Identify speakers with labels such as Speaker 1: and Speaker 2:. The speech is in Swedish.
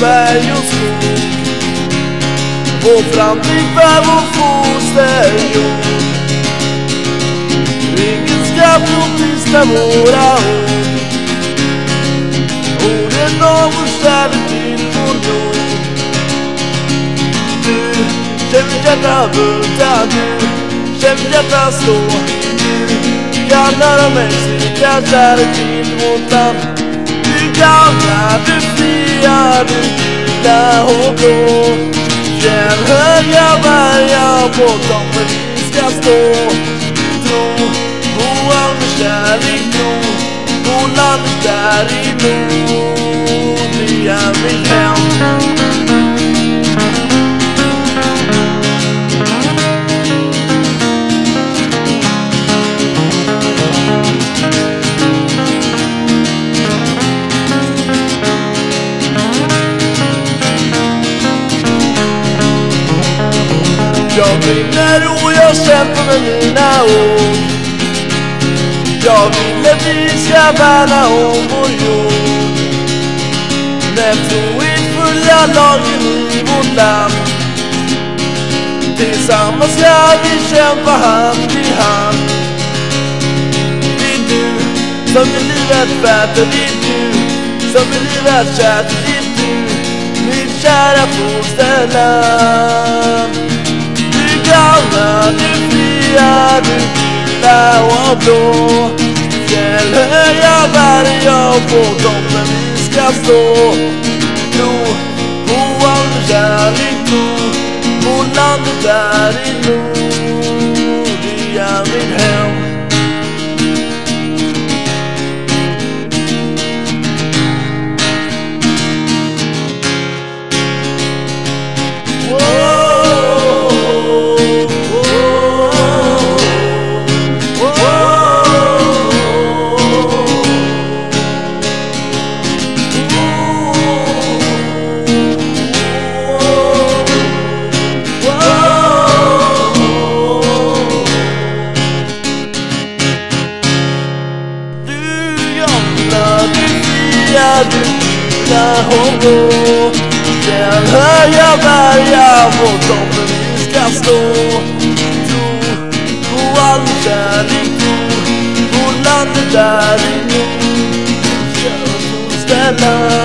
Speaker 1: berg och skog vår framtid för vår fosterjord Ingen ska få våra ord Orden av vår kärlek till vår jord Du, känn mitt hjärta bulta du Känn mitt hjärta slå Du kan höra mig skrika kärlek till vårt land. Du gamla, du fria, du gula och blå bergar på toppen Jag brinner och jag kämpar med mina ord. Jag vill att vi ska värna om vår jord. Med troenfulla lagen i vårt land. Tillsammans ska vi kämpa hand i hand. Det är du som är livet värt och det är du som är livet kärt Det är du, mitt kära fosterland. Du du gula och blå Fjällhöga berg och på toppen vi ska stå. Du gula och blå Fjällhöga bergar på toppen. Vi ska stå Tro på all kärlek, tro på landet där i nord. Kör ställa